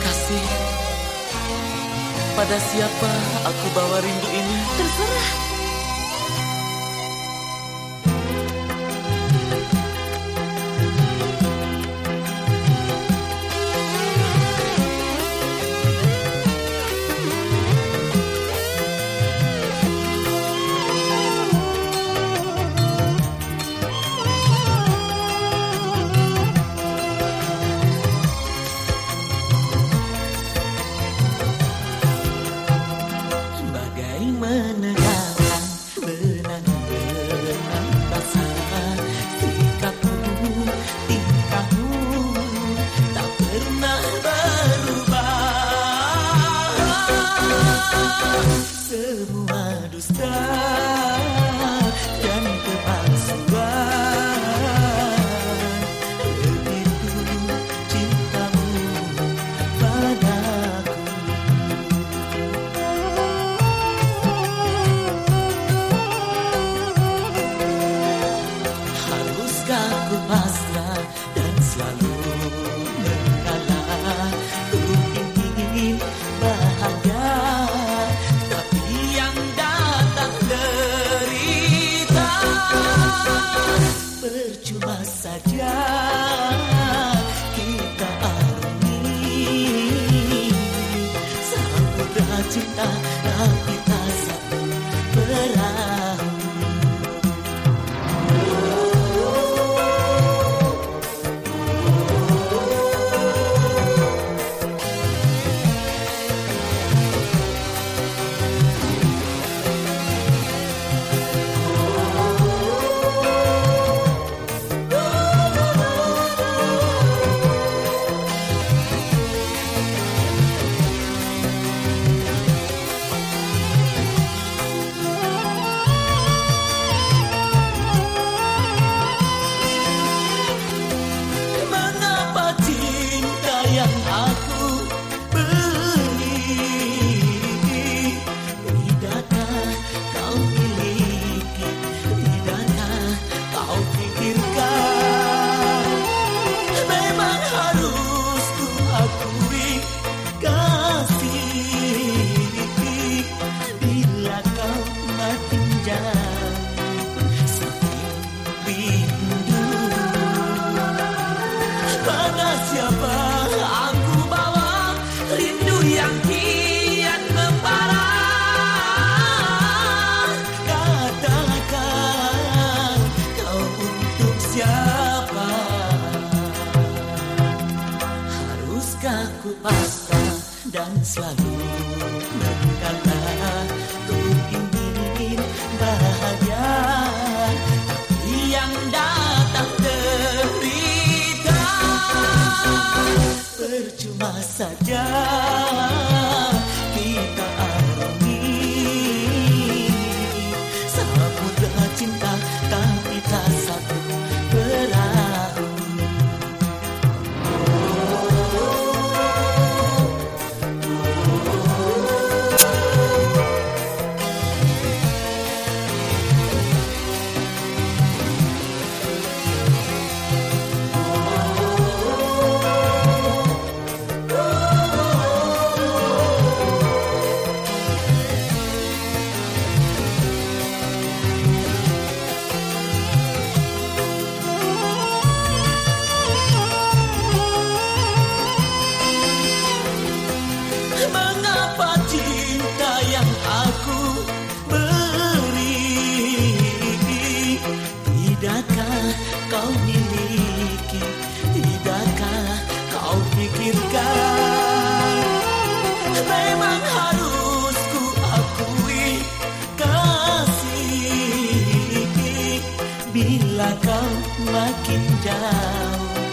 Kasih, pada siapa aku bawa rindu ini? Terserah. cinta, kita cinta out. Selalu berkata ku ingin bahagia. Tapi yang datang derita percuma saja makin jauh.